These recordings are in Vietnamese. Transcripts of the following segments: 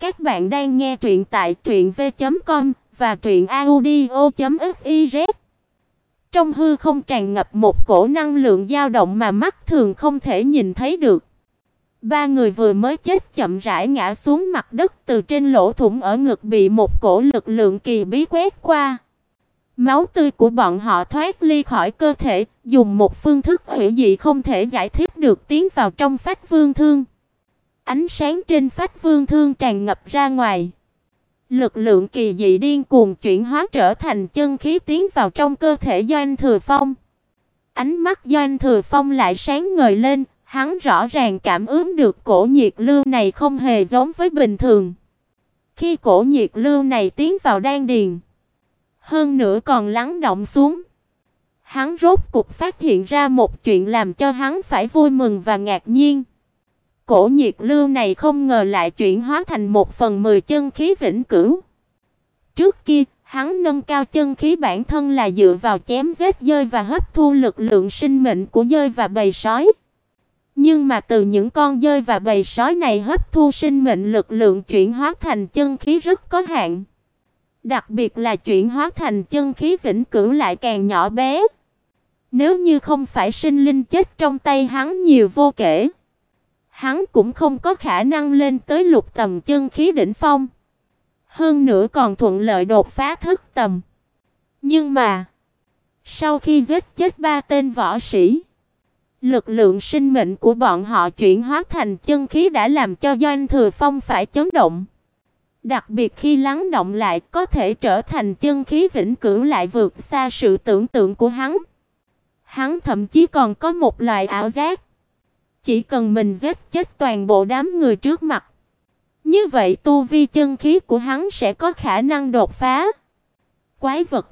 Các bạn đang nghe truyện tại truyệnv.com và truyệnaudio.fiz. Trong hư không tràn ngập một cổ năng lượng dao động mà mắt thường không thể nhìn thấy được. Ba người vừa mới chết chậm rãi ngã xuống mặt đất từ trên lỗ thủng ở ngực bị một cổ lực lượng kỳ bí quét qua. Máu tươi của bọn họ thoát ly khỏi cơ thể, dùng một phương thức hủy dị không thể giải thích được tiến vào trong phách vương thương. Ánh sáng trên phách vương thương tràn ngập ra ngoài. Lực lượng kỳ dị điên cuồng chuyển hóa trở thành chân khí tiến vào trong cơ thể Doanh Thừa Phong. Ánh mắt Doanh Thừa Phong lại sáng ngời lên, hắn rõ ràng cảm ứng được cổ nhiệt lưu này không hề giống với bình thường. Khi cổ nhiệt lưu này tiến vào đan điền, hơn nữa còn lắng động xuống, hắn rốt cục phát hiện ra một chuyện làm cho hắn phải vui mừng và ngạc nhiên. Cổ nhiệt lưu này không ngờ lại chuyển hóa thành một phần mười chân khí vĩnh cửu. Trước kia, hắn nâng cao chân khí bản thân là dựa vào chém giết dơi và hấp thu lực lượng sinh mệnh của dơi và bầy sói. Nhưng mà từ những con dơi và bầy sói này hấp thu sinh mệnh lực lượng chuyển hóa thành chân khí rất có hạn. Đặc biệt là chuyển hóa thành chân khí vĩnh cửu lại càng nhỏ bé. Nếu như không phải sinh linh chết trong tay hắn nhiều vô kể, hắn cũng không có khả năng lên tới lục tầm chân khí đỉnh phong. Hơn nữa còn thuận lợi đột phá thức tầm. Nhưng mà, sau khi giết chết ba tên võ sĩ, lực lượng sinh mệnh của bọn họ chuyển hóa thành chân khí đã làm cho Doanh Thừa Phong phải chấn động. Đặc biệt khi lắng động lại có thể trở thành chân khí vĩnh cửu lại vượt xa sự tưởng tượng của hắn. Hắn thậm chí còn có một loại ảo giác chỉ cần mình giết chết toàn bộ đám người trước mặt, như vậy tu vi chân khí của hắn sẽ có khả năng đột phá. Quái vật,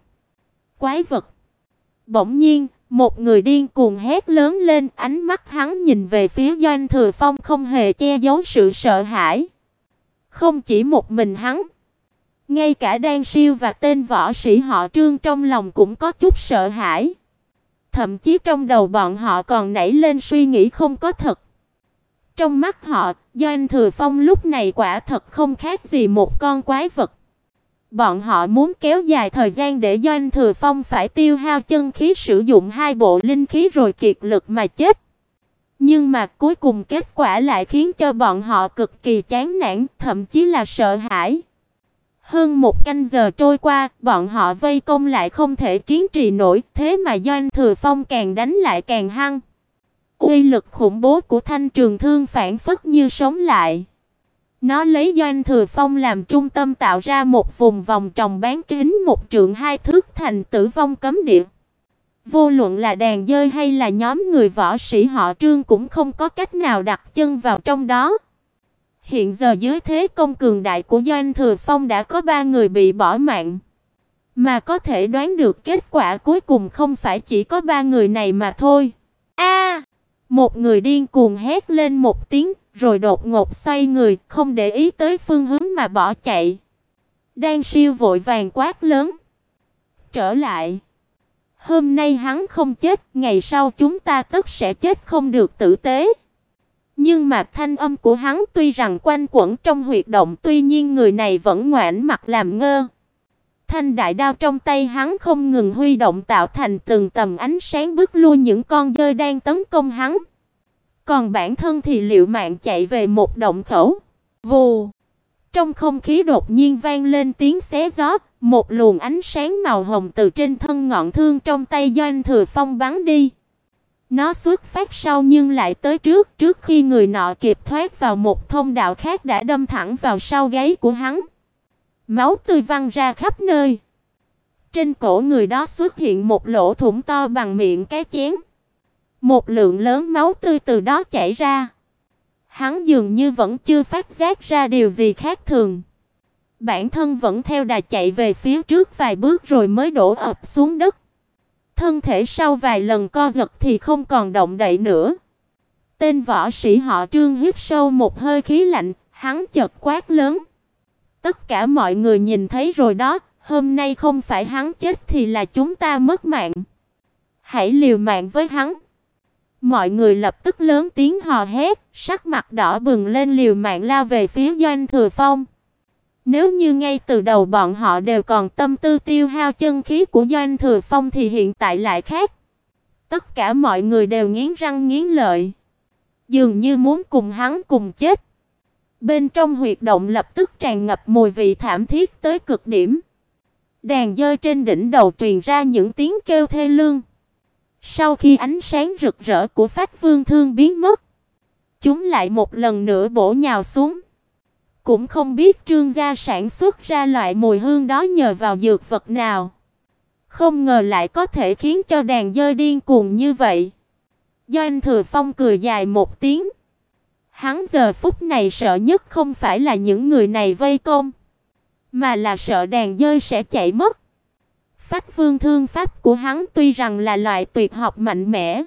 quái vật. Bỗng nhiên, một người điên cuồng hét lớn lên, ánh mắt hắn nhìn về phía Doanh Thừa Phong không hề che giấu sự sợ hãi. Không chỉ một mình hắn, ngay cả Đan Siêu và tên võ sĩ họ Trương trong lòng cũng có chút sợ hãi. Thậm chí trong đầu bọn họ còn nảy lên suy nghĩ không có thật. Trong mắt họ, Doanh Thừa Phong lúc này quả thật không khác gì một con quái vật. Bọn họ muốn kéo dài thời gian để Doanh Thừa Phong phải tiêu hao chân khí sử dụng hai bộ linh khí rồi kiệt lực mà chết. Nhưng mà cuối cùng kết quả lại khiến cho bọn họ cực kỳ chán nản, thậm chí là sợ hãi. Hơn một canh giờ trôi qua, bọn họ vây công lại không thể kiên trì nổi, thế mà Doanh Thừa Phong càng đánh lại càng hăng. Uy lực khủng bố của thanh trường thương phản phất như sống lại. Nó lấy Doanh Thừa Phong làm trung tâm tạo ra một vùng vòng tròn bán kính một trượng hai thước thành tử vong cấm địa. Vô luận là đàn dơi hay là nhóm người võ sĩ họ Trương cũng không có cách nào đặt chân vào trong đó. Hiện giờ dưới thế công cường đại của Doanh Thừa Phong đã có ba người bị bỏ mạng. Mà có thể đoán được kết quả cuối cùng không phải chỉ có ba người này mà thôi. A! một người điên cuồng hét lên một tiếng, rồi đột ngột xoay người, không để ý tới phương hướng mà bỏ chạy. Đang siêu vội vàng quát lớn. Trở lại. Hôm nay hắn không chết, ngày sau chúng ta tất sẽ chết không được tử tế. Nhưng mà thanh âm của hắn tuy rằng quanh quẩn trong huyệt động, tuy nhiên người này vẫn ngoãn mặt làm ngơ. Thanh đại đao trong tay hắn không ngừng huy động tạo thành từng tầm ánh sáng bức lui những con dơi đang tấn công hắn. Còn bản thân thì liệu mạng chạy về một động khẩu. Vù. Trong không khí đột nhiên vang lên tiếng xé gió, một luồng ánh sáng màu hồng từ trên thân ngọn thương trong tay Doanh Thừa Phong bắn đi. Nó xuất phát sau nhưng lại tới trước, trước khi người nọ kịp thoát vào một thông đạo khác đã đâm thẳng vào sau gáy của hắn. Máu tươi văng ra khắp nơi. Trên cổ người đó xuất hiện một lỗ thủng to bằng miệng cái chén. Một lượng lớn máu tươi từ đó chảy ra. Hắn dường như vẫn chưa phát giác ra điều gì khác thường. Bản thân vẫn theo đà chạy về phía trước vài bước rồi mới đổ ập xuống đất. Thân thể sau vài lần co giật thì không còn động đậy nữa. Tên võ sĩ họ Trương hít sâu một hơi khí lạnh, hắn chợt quát lớn. Tất cả mọi người nhìn thấy rồi đó, hôm nay không phải hắn chết thì là chúng ta mất mạng. Hãy liều mạng với hắn. Mọi người lập tức lớn tiếng hò hét, sắc mặt đỏ bừng lên liều mạng lao về phía Doanh Thừa Phong. Nếu như ngay từ đầu bọn họ đều còn tâm tư tiêu hao chân khí của Doanh Thừa Phong thì hiện tại lại khác. Tất cả mọi người đều nghiến răng nghiến lợi, dường như muốn cùng hắn cùng chết. Bên trong huyệt động lập tức tràn ngập mùi vị thảm thiết tới cực điểm. Đàn dơi trên đỉnh đầu truyền ra những tiếng kêu thê lương. Sau khi ánh sáng rực rỡ của Phách Vương Thương biến mất, chúng lại một lần nữa bổ nhào xuống. Cũng không biết Trương gia sản xuất ra loại mùi hương đó nhờ vào dược vật nào. Không ngờ lại có thể khiến cho đàn dơi điên cuồng như vậy. Do anh Thừa Phong cười dài một tiếng. Hắn giờ phút này sợ nhất không phải là những người này vây công, mà là sợ đàn dơi sẽ chạy mất. Phách Vương thương pháp của hắn tuy rằng là loại tuyệt học mạnh mẽ,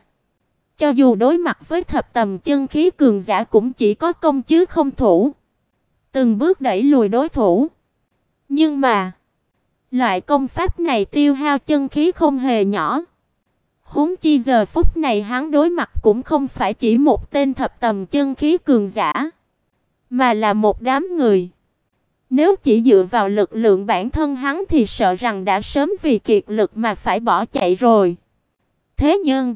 cho dù đối mặt với thập tầm chân khí cường giả cũng chỉ có công chứ không thủ. Từng bước đẩy lùi đối thủ. Nhưng mà, loại công pháp này tiêu hao chân khí không hề nhỏ. Huống chi giờ phút này hắn đối mặt cũng không phải chỉ một tên thập tầm chân khí cường giả, mà là một đám người. Nếu chỉ dựa vào lực lượng bản thân hắn thì sợ rằng đã sớm vì kiệt lực mà phải bỏ chạy rồi. Thế nhưng,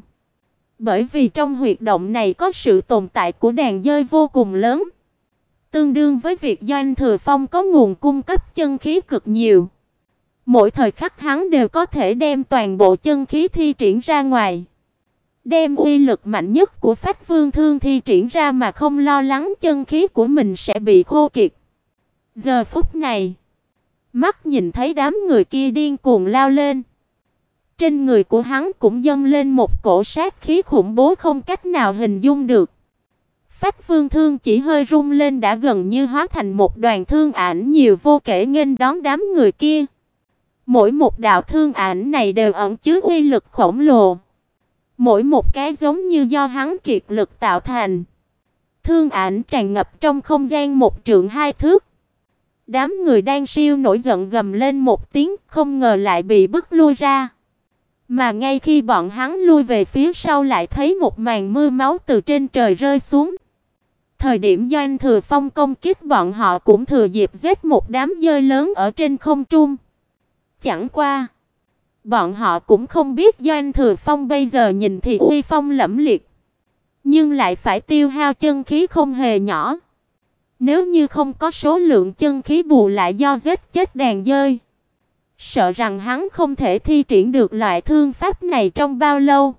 bởi vì trong huyệt động này có sự tồn tại của đàn dơi vô cùng lớn, tương đương với việc Doanh Thừa Phong có nguồn cung cấp chân khí cực nhiều. Mỗi thời khắc hắn đều có thể đem toàn bộ chân khí thi triển ra ngoài, đem uy lực mạnh nhất của Phách Vương Thương thi triển ra mà không lo lắng chân khí của mình sẽ bị khô kiệt. Giờ phút này, mắt nhìn thấy đám người kia điên cuồng lao lên, trên người của hắn cũng dâng lên một cổ sát khí khủng bố không cách nào hình dung được. Phách Vương Thương chỉ hơi rung lên đã gần như hóa thành một đoàn thương ảnh nhiều vô kể nghênh đón đám người kia. Mỗi một đạo thương ảnh này đều ẩn chứa uy lực khổng lồ. Mỗi một cái giống như do hắn kiệt lực tạo thành. Thương ảnh tràn ngập trong không gian một trượng hai thước. Đám người đang siêu nổi giận gầm lên một tiếng, không ngờ lại bị bức lui ra. Mà ngay khi bọn hắn lui về phía sau lại thấy một màn mưa máu từ trên trời rơi xuống. Thời điểm Doanh Thừa Phong công kích bọn họ cũng thừa dịp giết một đám dơi lớn ở trên không trung. Chẳng qua, bọn họ cũng không biết Doanh Thừa Phong bây giờ nhìn thì uy phong lẫm liệt, nhưng lại phải tiêu hao chân khí không hề nhỏ. Nếu như không có số lượng chân khí bù lại do giết chết đàn dơi, sợ rằng hắn không thể thi triển được loại thương pháp này trong bao lâu.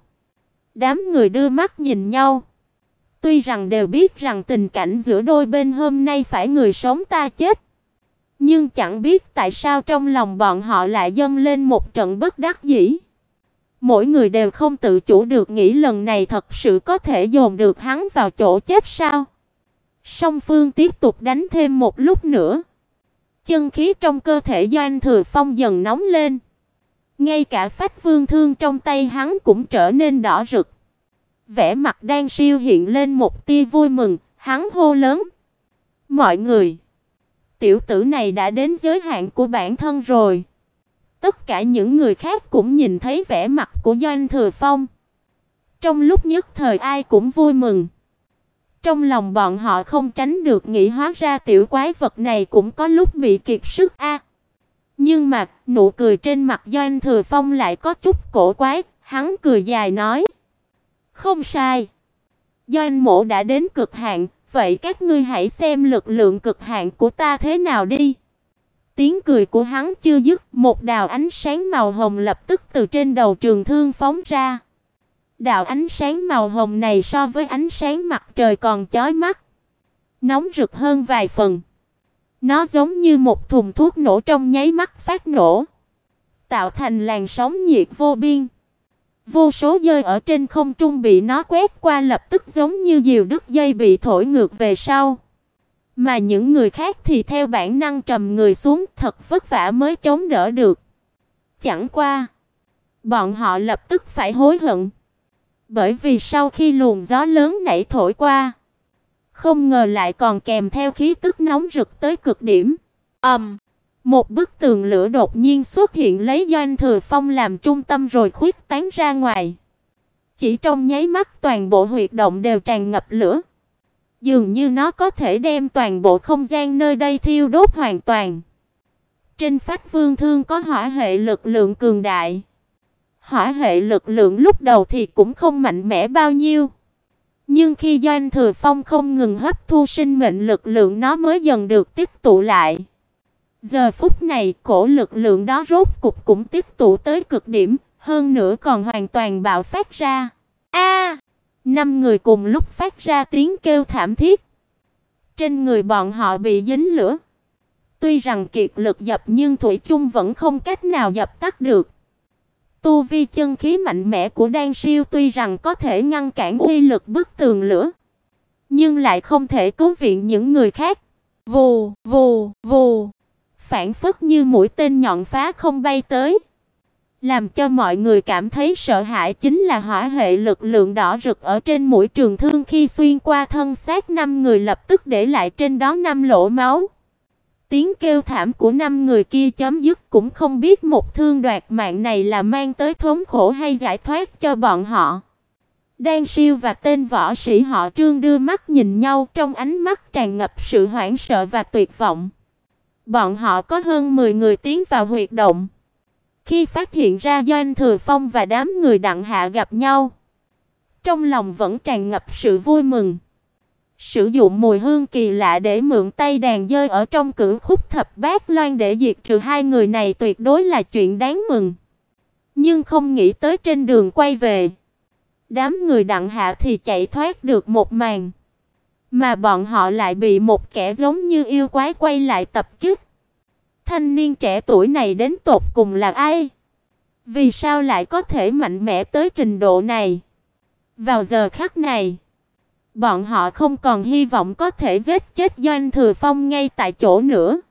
Đám người đưa mắt nhìn nhau, tuy rằng đều biết rằng tình cảnh giữa đôi bên hôm nay phải người sống ta chết, nhưng chẳng biết tại sao trong lòng bọn họ lại dâng lên một trận bất đắc dĩ. Mỗi người đều không tự chủ được nghĩ lần này thật sự có thể dồn được hắn vào chỗ chết sao? Song phương tiếp tục đánh thêm một lúc nữa. Chân khí trong cơ thể Doanh Thừa Phong dần nóng lên. Ngay cả phách vương thương trong tay hắn cũng trở nên đỏ rực. Vẻ mặt đang siêu hiện lên một tia vui mừng, hắn hô lớn: "Mọi người, tiểu tử này đã đến giới hạn của bản thân rồi." Tất cả những người khác cũng nhìn thấy vẻ mặt của Doanh Thừa Phong. Trong lúc nhất thời ai cũng vui mừng. Trong lòng bọn họ không tránh được nghĩ hóa ra tiểu quái vật này cũng có lúc bị kiệt sức a. Nhưng mà, nụ cười trên mặt Doanh Thừa Phong lại có chút cổ quái, hắn cười dài nói: "Không sai. Doanh Mộ đã đến cực hạn, vậy các ngươi hãy xem lực lượng cực hạn của ta thế nào đi." Tiếng cười của hắn chưa dứt, một đạo ánh sáng màu hồng lập tức từ trên đầu trường thương phóng ra. Đạo ánh sáng màu hồng này so với ánh sáng mặt trời còn chói mắt, nóng rực hơn vài phần. Nó giống như một thùng thuốc nổ trong nháy mắt phát nổ, tạo thành làn sóng nhiệt vô biên. Vô số dơi ở trên không trung bị nó quét qua lập tức giống như diều đứt dây bị thổi ngược về sau. Mà những người khác thì theo bản năng trầm người xuống, thật vất vả mới chống đỡ được. Chẳng qua, bọn họ lập tức phải hối hận. Bởi vì sau khi luồng gió lớn nảy thổi qua, không ngờ lại còn kèm theo khí tức nóng rực tới cực điểm. Ầm, um, một bức tường lửa đột nhiên xuất hiện lấy Doanh Thừa Phong làm trung tâm rồi khuyết tán ra ngoài. Chỉ trong nháy mắt toàn bộ huyệt động đều tràn ngập lửa. Dường như nó có thể đem toàn bộ không gian nơi đây thiêu đốt hoàn toàn. Trên phách vương thương có hỏa hệ lực lượng cường đại. Hỏa hệ lực lượng lúc đầu thì cũng không mạnh mẽ bao nhiêu. Nhưng khi Doanh Thừa Phong không ngừng hấp thu sinh mệnh lực lượng nó mới dần được tích tụ lại. Giờ phút này, cổ lực lượng đó rốt cục cũng tích tụ tới cực điểm, hơn nữa còn hoàn toàn bạo phát ra. A! năm người cùng lúc phát ra tiếng kêu thảm thiết. Trên người bọn họ bị dính lửa. Tuy rằng kiệt lực dập nhưng thủy chung vẫn không cách nào dập tắt được. Tu vi chân khí mạnh mẽ của Đan Siêu tuy rằng có thể ngăn cản uy lực bức tường lửa, nhưng lại không thể cứu viện những người khác. Vù, vù, vù, phản phất như mũi tên nhọn phá không bay tới, làm cho mọi người cảm thấy sợ hãi chính là hỏa hệ lực lượng đỏ rực ở trên mũi trường thương khi xuyên qua thân xác năm người lập tức để lại trên đó năm lỗ máu. Tiếng kêu thảm của năm người kia chấm dứt cũng không biết một thương đoạt mạng này là mang tới thống khổ hay giải thoát cho bọn họ. Đan Siêu và tên võ sĩ họ Trương đưa mắt nhìn nhau trong ánh mắt tràn ngập sự hoảng sợ và tuyệt vọng. Bọn họ có hơn 10 người tiến vào huyệt động. Khi phát hiện ra Doanh Thừa Phong và đám người đặng hạ gặp nhau, trong lòng vẫn tràn ngập sự vui mừng. Sử dụng mùi hương kỳ lạ để mượn tay đàn dơi ở trong cửu khúc thập bát loan để diệt trừ hai người này tuyệt đối là chuyện đáng mừng. Nhưng không nghĩ tới trên đường quay về, đám người đặng hạ thì chạy thoát được một màn, mà bọn họ lại bị một kẻ giống như yêu quái quay lại tập kích. Thanh niên trẻ tuổi này đến tột cùng là ai? Vì sao lại có thể mạnh mẽ tới trình độ này? Vào giờ khắc này, Bọn họ không còn hy vọng có thể giết chết Doanh Thừa Phong ngay tại chỗ nữa.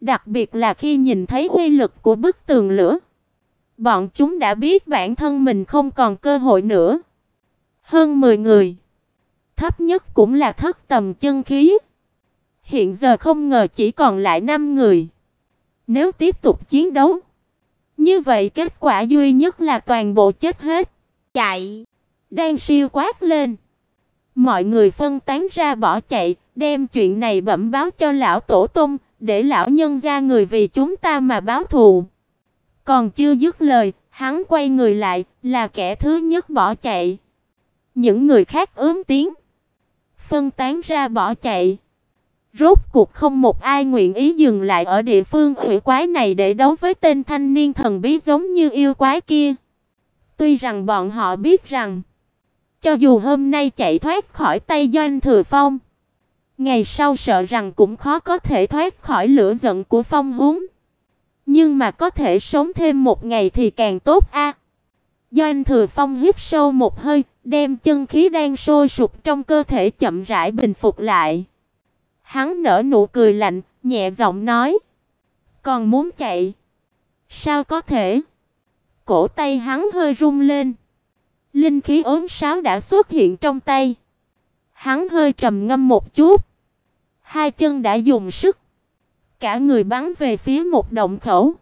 Đặc biệt là khi nhìn thấy uy lực của bức tường lửa, bọn chúng đã biết bản thân mình không còn cơ hội nữa. Hơn 10 người, thấp nhất cũng là thất tầm chân khí. Hiện giờ không ngờ chỉ còn lại 5 người. Nếu tiếp tục chiến đấu, như vậy kết quả duy nhất là toàn bộ chết hết. Chạy! Đang siêu quát lên. Mọi người phân tán ra bỏ chạy, đem chuyện này bẩm báo cho lão tổ tông, để lão nhân gia người vì chúng ta mà báo thù. Còn chưa dứt lời, hắn quay người lại, là kẻ thứ nhất bỏ chạy. Những người khác ướm tiếng, phân tán ra bỏ chạy. Rốt cuộc không một ai nguyện ý dừng lại ở địa phương quỷ quái này để đấu với tên thanh niên thần bí giống như yêu quái kia. Tuy rằng bọn họ biết rằng cho dù hôm nay chạy thoát khỏi tay Doanh Thừa Phong, ngày sau sợ rằng cũng khó có thể thoát khỏi lửa giận của Phong Húng. Nhưng mà có thể sống thêm một ngày thì càng tốt a. Doanh Thừa Phong hít sâu một hơi, đem chân khí đang sôi sục trong cơ thể chậm rãi bình phục lại. Hắn nở nụ cười lạnh, nhẹ giọng nói: "Còn muốn chạy? Sao có thể?" Cổ tay hắn hơi rung lên. Linh khí ốm sáo đã xuất hiện trong tay. Hắn hơi trầm ngâm một chút. Hai chân đã dùng sức. Cả người bắn về phía một động khẩu.